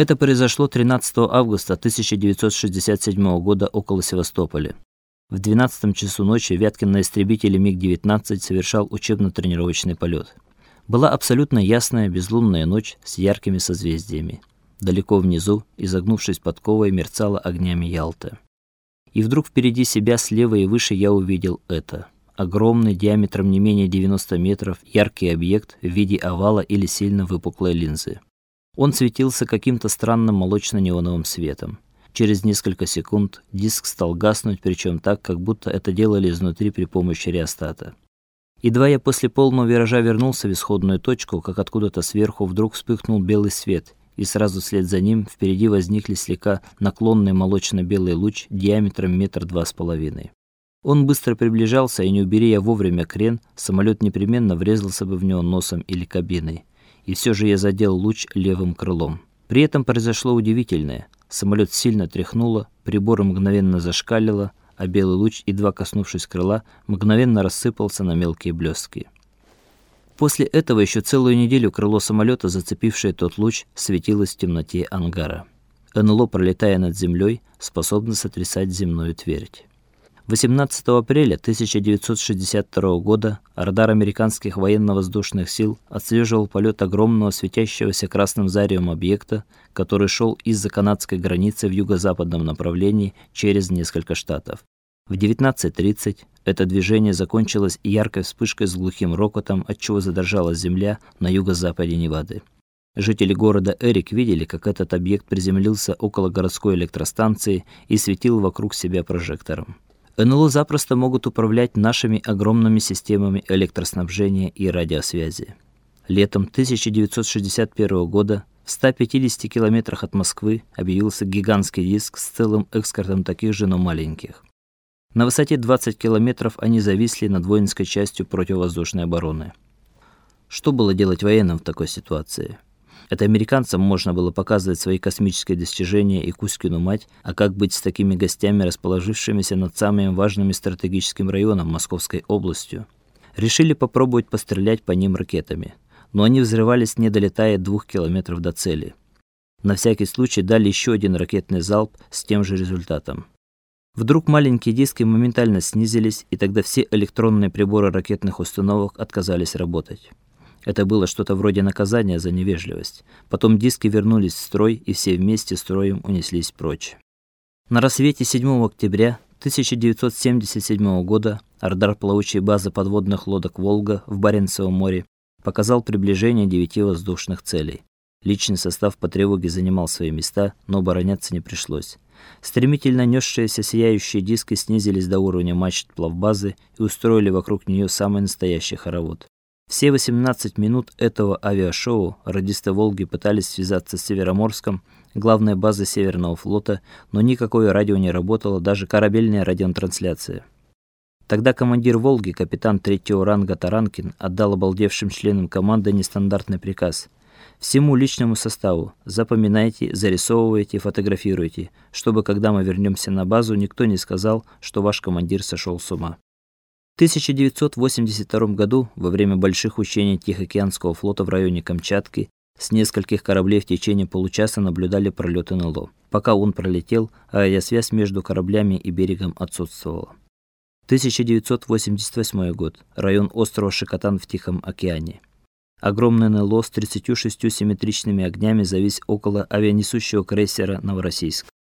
Это произошло 13 августа 1967 года около Севастополя. В 12 часу ночи Вяткин на истребителе МиГ-19 совершал учебно-тренировочный полет. Была абсолютно ясная безлунная ночь с яркими созвездиями. Далеко внизу, изогнувшись подковой, мерцала огнями Ялта. И вдруг впереди себя слева и выше я увидел это. Огромный, диаметром не менее 90 метров, яркий объект в виде овала или сильно выпуклой линзы. Он светился каким-то странным молочно-неоновым светом. Через несколько секунд диск стал гаснуть, причем так, как будто это делали изнутри при помощи реостата. Едва я после полного виража вернулся в исходную точку, как откуда-то сверху вдруг вспыхнул белый свет, и сразу вслед за ним впереди возникли слегка наклонный молочно-белый луч диаметром метр два с половиной. Он быстро приближался, и не убери я вовремя крен, самолет непременно врезался бы в него носом или кабиной. И все же я задел луч левым крылом. При этом произошло удивительное. Самолет сильно тряхнуло, прибор мгновенно зашкалило, а белый луч, едва коснувшись крыла, мгновенно рассыпался на мелкие блестки. После этого еще целую неделю крыло самолета, зацепившее тот луч, светилось в темноте ангара. НЛО, пролетая над землей, способно сотрясать земную твердь. 18 апреля 1962 года радар американских военно-воздушных сил отслеживал полет огромного светящегося красным зарием объекта, который шел из-за канадской границы в юго-западном направлении через несколько штатов. В 19:30 это движение закончилось яркой вспышкой с глухим рокотом, отчего задрожала земля на юго-западе Невады. Жители города Эрик видели, как этот объект приземлился около городской электростанции и светил вокруг себя прожектором. НЛО запросто могут управлять нашими огромными системами электроснабжения и радиосвязи. Летом 1961 года в 150 километрах от Москвы объявился гигантский диск с целым экскортом таких же, но маленьких. На высоте 20 километров они зависли над воинской частью противовоздушной обороны. Что было делать военным в такой ситуации? Это американцам можно было показывать свои космические достижения и Кузькину мать, а как быть с такими гостями, расположившимися над самым важным стратегическим районом Московской областью? Решили попробовать пострелять по ним ракетами, но они взрывались, не долетая двух километров до цели. На всякий случай дали еще один ракетный залп с тем же результатом. Вдруг маленькие диски моментально снизились, и тогда все электронные приборы ракетных установок отказались работать. Это было что-то вроде наказания за невежливость. Потом диски вернулись в строй, и все вместе строем унеслись прочь. На рассвете 7 октября 1977 года радар плавучей базы подводных лодок Волга в Баренцевом море показал приближение девяти воздушных целей. Личный состав по тревоге занимал свои места, но обороняться не пришлось. Стремительно несшиеся сияющие диски снизились до уровня мачт плавбазы и устроили вокруг нее самый настоящий хоровод. Все 18 минут этого авиашоу радисты Волги пытались связаться с Североморском, главной базой Северного флота, но никакое радио не работало, даже корабельная радиотрансляция. Тогда командир Волги, капитан третьего ранга Таранкин, отдал обалдевшим членам команды нестандартный приказ – Всему личному составу запоминайте, зарисовывайте, фотографируйте, чтобы когда мы вернемся на базу, никто не сказал, что ваш командир сошел с ума. В 1982 году, во время больших учений Тихоокеанского флота в районе Камчатки, с нескольких кораблей в течение получаса наблюдали пролет НЛО. Пока он пролетел, радиосвязь между кораблями и берегом отсутствовала. 1988 год. Район острова Шикотан в Тихом океане. Огромный НЛО с 36 симметричными огнями завис около авианесущего крейсера Новороссийск.